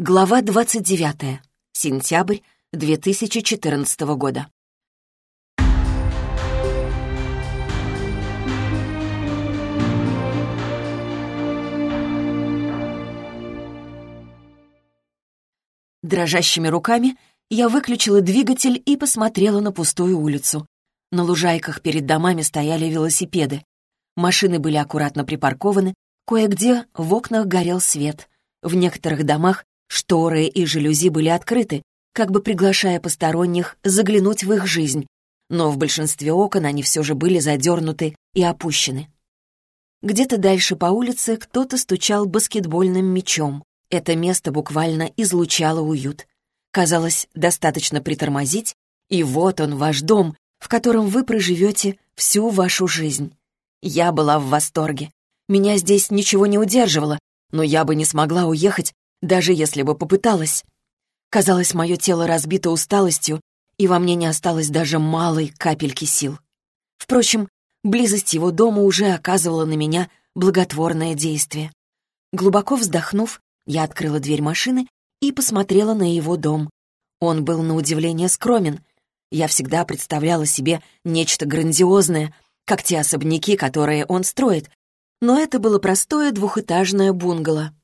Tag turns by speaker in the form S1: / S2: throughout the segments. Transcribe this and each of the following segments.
S1: Глава 29. Сентябрь 2014 года. Дрожащими руками я выключила двигатель и посмотрела на пустую улицу. На лужайках перед домами стояли велосипеды. Машины были аккуратно припаркованы, кое-где в окнах горел свет. В некоторых домах Шторы и жалюзи были открыты, как бы приглашая посторонних заглянуть в их жизнь, но в большинстве окон они все же были задернуты и опущены. Где-то дальше по улице кто-то стучал баскетбольным мячом. Это место буквально излучало уют. Казалось, достаточно притормозить, и вот он, ваш дом, в котором вы проживете всю вашу жизнь. Я была в восторге. Меня здесь ничего не удерживало, но я бы не смогла уехать, даже если бы попыталась. Казалось, мое тело разбито усталостью, и во мне не осталось даже малой капельки сил. Впрочем, близость его дома уже оказывала на меня благотворное действие. Глубоко вздохнув, я открыла дверь машины и посмотрела на его дом. Он был на удивление скромен. Я всегда представляла себе нечто грандиозное, как те особняки, которые он строит, но это было простое двухэтажное бунгало.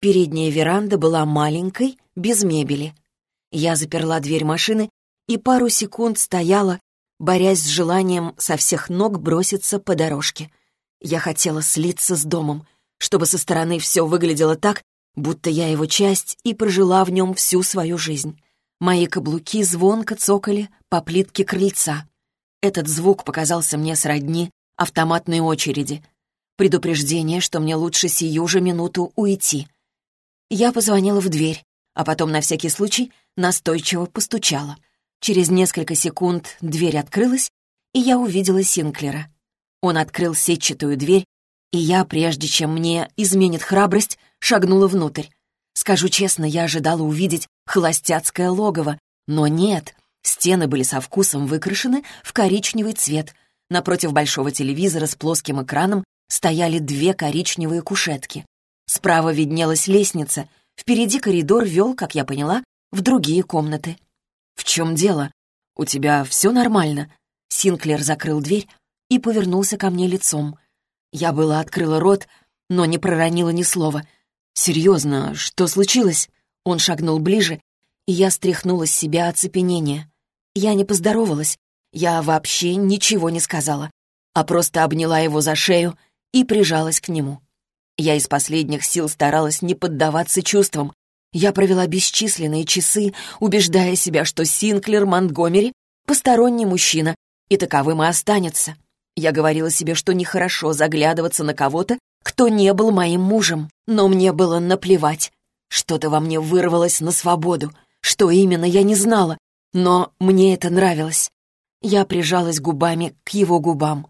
S1: Передняя веранда была маленькой, без мебели. Я заперла дверь машины и пару секунд стояла, борясь с желанием со всех ног броситься по дорожке. Я хотела слиться с домом, чтобы со стороны все выглядело так, будто я его часть и прожила в нем всю свою жизнь. Мои каблуки звонко цокали по плитке крыльца. Этот звук показался мне сродни автоматной очереди. Предупреждение, что мне лучше сию же минуту уйти — я позвонила в дверь, а потом на всякий случай настойчиво постучала. Через несколько секунд дверь открылась, и я увидела Синклера. Он открыл сетчатую дверь, и я, прежде чем мне изменит храбрость, шагнула внутрь. Скажу честно, я ожидала увидеть холостяцкое логово, но нет, стены были со вкусом выкрашены в коричневый цвет. Напротив большого телевизора с плоским экраном стояли две коричневые кушетки. Справа виднелась лестница, впереди коридор вел, как я поняла, в другие комнаты. «В чем дело? У тебя все нормально?» Синклер закрыл дверь и повернулся ко мне лицом. Я была открыла рот, но не проронила ни слова. «Серьезно, что случилось?» Он шагнул ближе, и я стряхнула с себя оцепенение. Я не поздоровалась, я вообще ничего не сказала, а просто обняла его за шею и прижалась к нему. Я из последних сил старалась не поддаваться чувствам. Я провела бесчисленные часы, убеждая себя, что Синклер Монтгомери — посторонний мужчина, и таковым и останется. Я говорила себе, что нехорошо заглядываться на кого-то, кто не был моим мужем, но мне было наплевать. Что-то во мне вырвалось на свободу. Что именно, я не знала, но мне это нравилось. Я прижалась губами к его губам.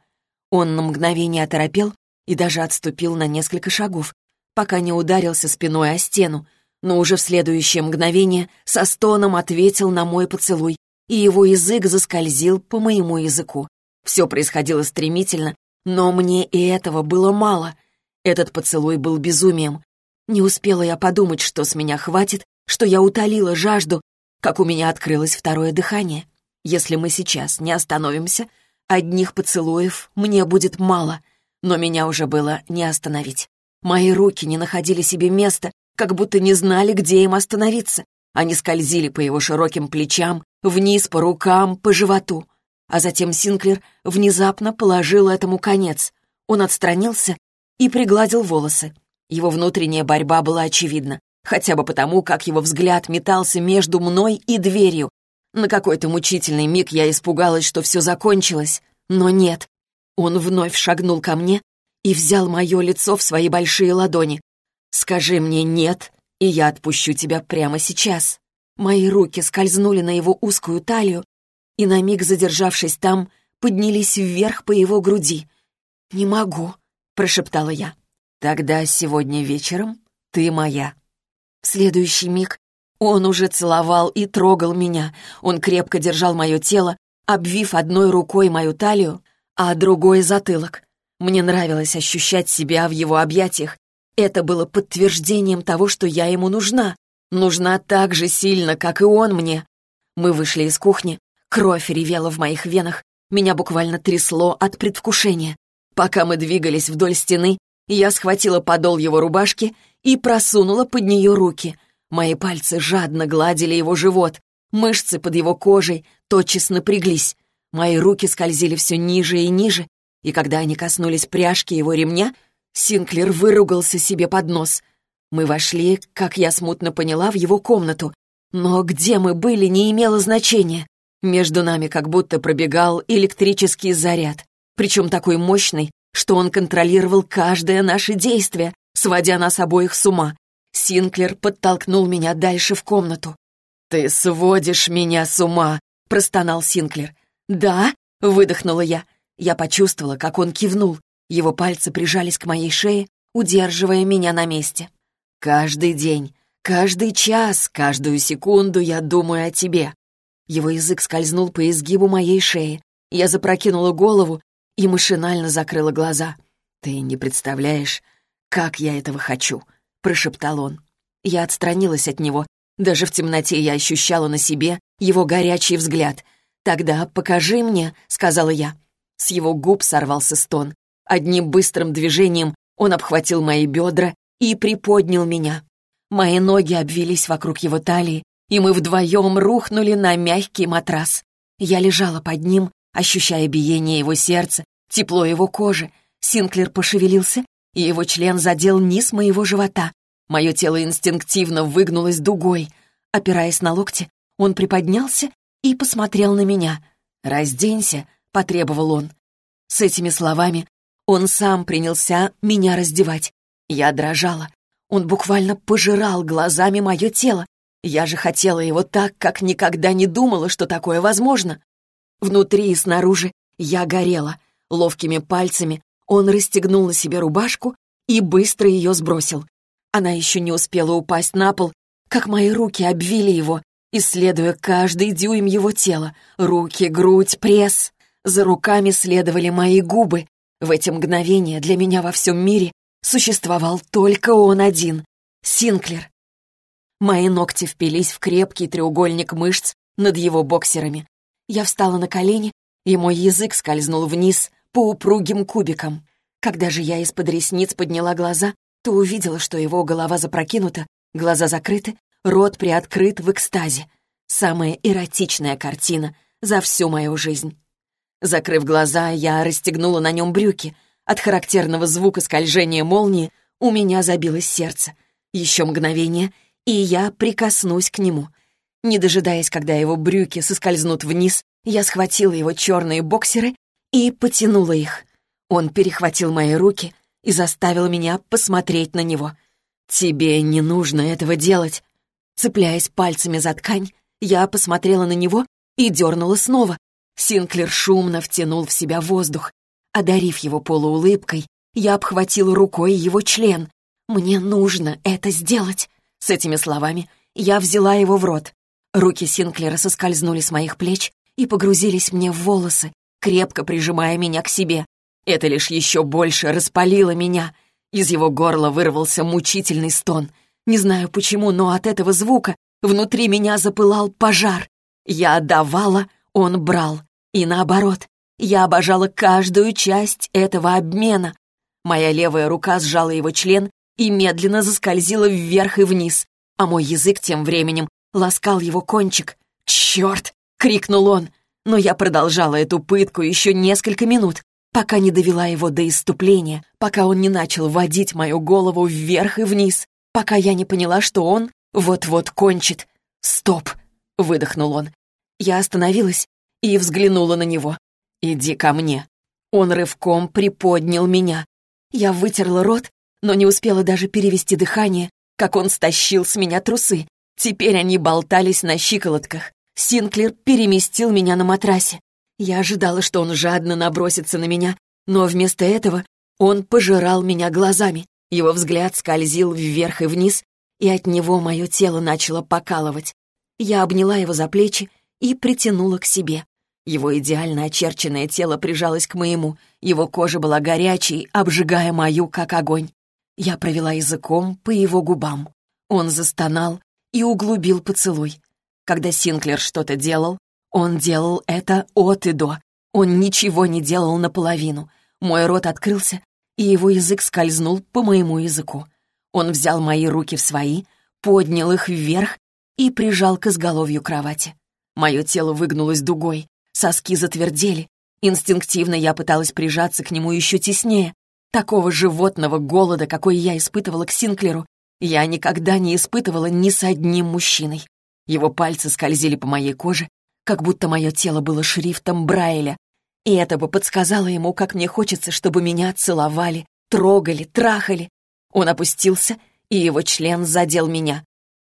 S1: Он на мгновение оторопел, и даже отступил на несколько шагов, пока не ударился спиной о стену, но уже в следующее мгновение со стоном ответил на мой поцелуй, и его язык заскользил по моему языку. Все происходило стремительно, но мне и этого было мало. Этот поцелуй был безумием. Не успела я подумать, что с меня хватит, что я утолила жажду, как у меня открылось второе дыхание. Если мы сейчас не остановимся, одних поцелуев мне будет мало — но меня уже было не остановить. Мои руки не находили себе места, как будто не знали, где им остановиться. Они скользили по его широким плечам, вниз по рукам, по животу. А затем Синклер внезапно положил этому конец. Он отстранился и пригладил волосы. Его внутренняя борьба была очевидна, хотя бы потому, как его взгляд метался между мной и дверью. На какой-то мучительный миг я испугалась, что все закончилось. Но нет, он вновь шагнул ко мне и взял мое лицо в свои большие ладони. «Скажи мне «нет», и я отпущу тебя прямо сейчас». Мои руки скользнули на его узкую талию и, на миг задержавшись там, поднялись вверх по его груди. «Не могу», — прошептала я. «Тогда сегодня вечером ты моя». В следующий миг он уже целовал и трогал меня. Он крепко держал мое тело, обвив одной рукой мою талию, а другой — затылок. Мне нравилось ощущать себя в его объятиях. Это было подтверждением того, что я ему нужна. Нужна так же сильно, как и он мне. Мы вышли из кухни, кровь ревела в моих венах, меня буквально трясло от предвкушения. Пока мы двигались вдоль стены, я схватила подол его рубашки и просунула под нее руки. Мои пальцы жадно гладили его живот, мышцы под его кожей тотчас напряглись. Мои руки скользили все ниже и ниже, и когда они коснулись пряжки его ремня, Синклер выругался себе под нос. Мы вошли, как я смутно поняла, в его комнату. Но где мы были, не имело значения. Между нами как будто пробегал электрический заряд, причем такой мощный, что он контролировал каждое наше действие, сводя нас обоих с ума. Синклер подтолкнул меня дальше в комнату. «Ты сводишь меня с ума!» — простонал Синклер. «Да?» — выдохнула я. Я почувствовала, как он кивнул. Его пальцы прижались к моей шее, удерживая меня на месте. «Каждый день, каждый час, каждую секунду я думаю о тебе». Его язык скользнул по изгибу моей шеи. Я запрокинула голову и машинально закрыла глаза. «Ты не представляешь, как я этого хочу», — прошептал он. Я отстранилась от него. Даже в темноте я ощущала на себе его горячий взгляд. «Тогда покажи мне», — сказала я. С его губ сорвался стон. Одним быстрым движением он обхватил мои бедра и приподнял меня. Мои ноги обвились вокруг его талии, и мы вдвоем рухнули на мягкий матрас. Я лежала под ним, ощущая биение его сердца, тепло его кожи. Синклер пошевелился, и его член задел низ моего живота. Мое тело инстинктивно выгнулось дугой. Опираясь на локти, он приподнялся и посмотрел на меня. «Разденься», — потребовал он. С этими словами он сам принялся меня раздевать. Я дрожала. Он буквально пожирал глазами мое тело. Я же хотела его так, как никогда не думала, что такое возможно. Внутри и снаружи я горела. Ловкими пальцами он расстегнул на себе рубашку и быстро ее сбросил. Она еще не успела упасть на пол, как мои руки обвили его, исследуя каждый дюйм его тела. Руки, грудь, пресс. За руками следовали мои губы. В эти мгновения для меня во всем мире существовал только он один — Синклер. Мои ногти впились в крепкий треугольник мышц над его боксерами. Я встала на колени, и мой язык скользнул вниз по упругим кубикам. Когда же я из-под ресниц подняла глаза, то увидела, что его голова запрокинута, глаза закрыты, рот приоткрыт в экстазе. Самая эротичная картина за всю мою жизнь. Закрыв глаза, я расстегнула на нем брюки. От характерного звука скольжения молнии у меня забилось сердце. Еще мгновение — и я прикоснусь к нему. Не дожидаясь, когда его брюки соскользнут вниз, я схватила его черные боксеры и потянула их. Он перехватил мои руки и заставил меня посмотреть на него. «Тебе не нужно этого делать». Цепляясь пальцами за ткань, я посмотрела на него и дернула снова. Синклер шумно втянул в себя воздух. Одарив его полуулыбкой, я обхватила рукой его член. «Мне нужно это сделать». С этими словами я взяла его в рот. Руки Синклера соскользнули с моих плеч и погрузились мне в волосы, крепко прижимая меня к себе. Это лишь еще больше распалило меня. Из его горла вырвался мучительный стон. Не знаю почему, но от этого звука внутри меня запылал пожар. Я отдавала, он брал. И наоборот, я обожала каждую часть этого обмена. Моя левая рука сжала его член и медленно заскользила вверх и вниз, а мой язык тем временем ласкал его кончик. «Черт!» — крикнул он. Но я продолжала эту пытку еще несколько минут, пока не довела его до иступления, пока он не начал водить мою голову вверх и вниз, пока я не поняла, что он вот-вот кончит. «Стоп!» — выдохнул он. Я остановилась и взглянула на него. «Иди ко мне». Он рывком приподнял меня. Я вытерла рот но не успела даже перевести дыхание, как он стащил с меня трусы. Теперь они болтались на щиколотках. Синклер переместил меня на матрасе. Я ожидала, что он жадно набросится на меня, но вместо этого он пожирал меня глазами. Его взгляд скользил вверх и вниз, и от него мое тело начало покалывать. Я обняла его за плечи и притянула к себе. Его идеально очерченное тело прижалось к моему, его кожа была горячей, обжигая мою, как огонь. Я провела языком по его губам. Он застонал и углубил поцелуй. Когда Синклер что-то делал, он делал это от и до. Он ничего не делал наполовину. Мой рот открылся, и его язык скользнул по моему языку. Он взял мои руки в свои, поднял их вверх и прижал к изголовью кровати. Мое тело выгнулось дугой, соски затвердели. Инстинктивно я пыталась прижаться к нему еще теснее. Такого животного голода, какой я испытывала к Синклеру, я никогда не испытывала ни с одним мужчиной. Его пальцы скользили по моей коже, как будто мое тело было шрифтом Брайля, и это бы подсказало ему, как мне хочется, чтобы меня целовали, трогали, трахали. Он опустился, и его член задел меня.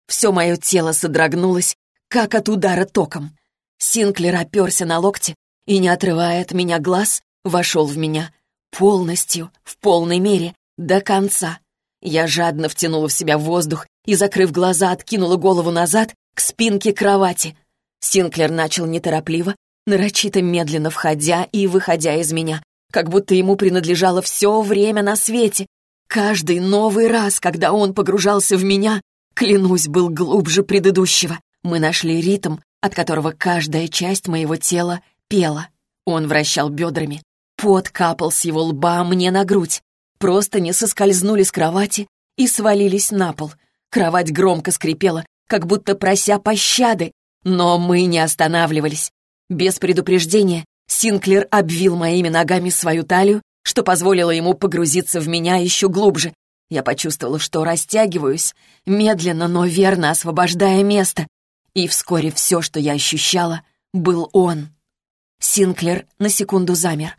S1: Все мое тело содрогнулось, как от удара током. Синклер оперся на локте и, не отрывая от меня глаз, вошел в меня. Полностью, в полной мере, до конца. Я жадно втянула в себя воздух и, закрыв глаза, откинула голову назад к спинке кровати. Синклер начал неторопливо, нарочито медленно входя и выходя из меня, как будто ему принадлежало все время на свете. Каждый новый раз, когда он погружался в меня, клянусь, был глубже предыдущего. Мы нашли ритм, от которого каждая часть моего тела пела. Он вращал бедрами. Пот капал с его лба мне на грудь. Просто не соскользнули с кровати и свалились на пол. Кровать громко скрипела, как будто прося пощады, но мы не останавливались. Без предупреждения Синклер обвил моими ногами свою талию, что позволило ему погрузиться в меня еще глубже. Я почувствовала, что растягиваюсь, медленно, но верно освобождая место. И вскоре все, что я ощущала, был он. Синклер на секунду замер.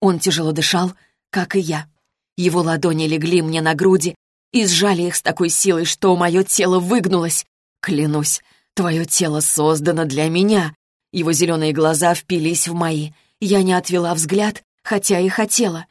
S1: Он тяжело дышал, как и я. Его ладони легли мне на груди и сжали их с такой силой, что мое тело выгнулось. Клянусь, твое тело создано для меня. Его зеленые глаза впились в мои. Я не отвела взгляд, хотя и хотела.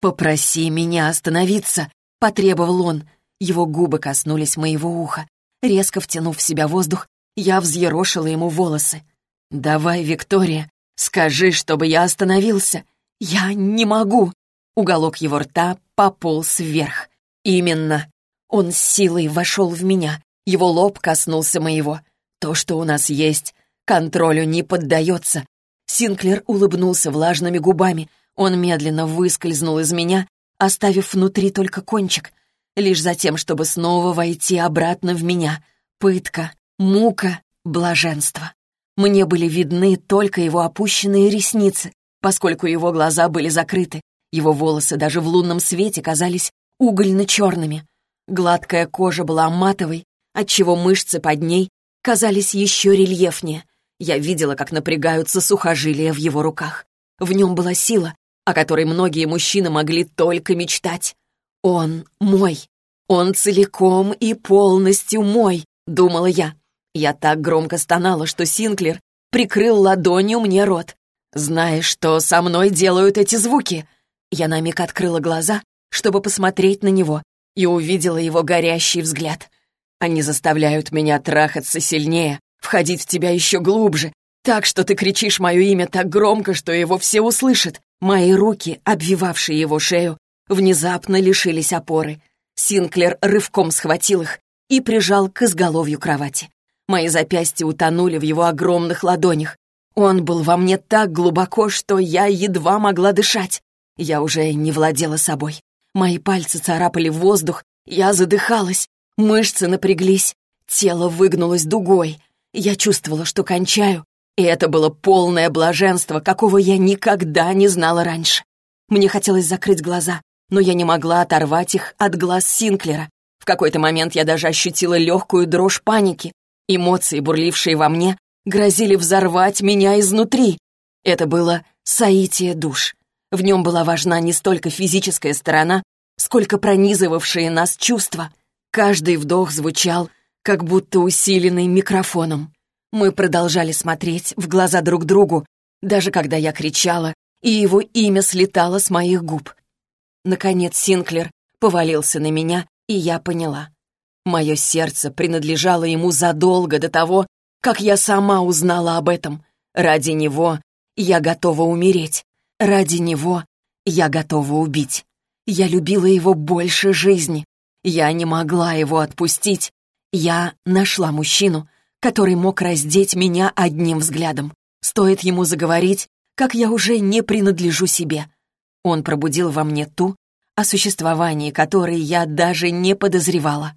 S1: «Попроси меня остановиться», — потребовал он. Его губы коснулись моего уха. Резко втянув в себя воздух, я взъерошила ему волосы. «Давай, Виктория, скажи, чтобы я остановился». «Я не могу». Уголок его рта пополз вверх. «Именно». Он с силой вошел в меня. Его лоб коснулся моего. «То, что у нас есть, контролю не поддается». Синклер улыбнулся влажными губами. Он медленно выскользнул из меня, оставив внутри только кончик, лишь затем, чтобы снова войти обратно в меня. Пытка, мука, блаженство. Мне были видны только его опущенные ресницы, поскольку его глаза были закрыты. Его волосы даже в лунном свете казались угольно-черными. Гладкая кожа была матовой, отчего мышцы под ней казались еще рельефнее. Я видела, как напрягаются сухожилия в его руках. В нем была сила, о которой многие мужчины могли только мечтать. «Он мой. Он целиком и полностью мой», — думала я. Я так громко стонала, что Синклер прикрыл ладонью мне рот. «Знаешь, что со мной делают эти звуки?» Я на миг открыла глаза, чтобы посмотреть на него, и увидела его горящий взгляд. Они заставляют меня трахаться сильнее, входить в тебя еще глубже, так что ты кричишь мое имя так громко, что его все услышат. Мои руки, обвивавшие его шею, внезапно лишились опоры. Синклер рывком схватил их и прижал к изголовью кровати. Мои запястья утонули в его огромных ладонях. Он был во мне так глубоко, что я едва могла дышать. Я уже не владела собой. Мои пальцы царапали воздух, я задыхалась, мышцы напряглись, тело выгнулось дугой. Я чувствовала, что кончаю, и это было полное блаженство, какого я никогда не знала раньше. Мне хотелось закрыть глаза, но я не могла оторвать их от глаз Синклера. В какой-то момент я даже ощутила легкую дрожь паники. Эмоции, бурлившие во мне, грозили взорвать меня изнутри. Это было соитие душ. В нем была важна не столько физическая сторона, сколько пронизывавшие нас чувства. Каждый вдох звучал, как будто усиленный микрофоном. Мы продолжали смотреть в глаза друг другу, даже когда я кричала, и его имя слетало с моих губ. Наконец Синклер повалился на меня, и я поняла. Мое сердце принадлежало ему задолго до того, как я сама узнала об этом. Ради него я готова умереть. Ради него я готова убить. Я любила его больше жизни. Я не могла его отпустить, Я нашла мужчину, который мог раздеть меня одним взглядом. Стоит ему заговорить, как я уже не принадлежу себе. Он пробудил во мне ту, о существовании которой я даже не подозревала.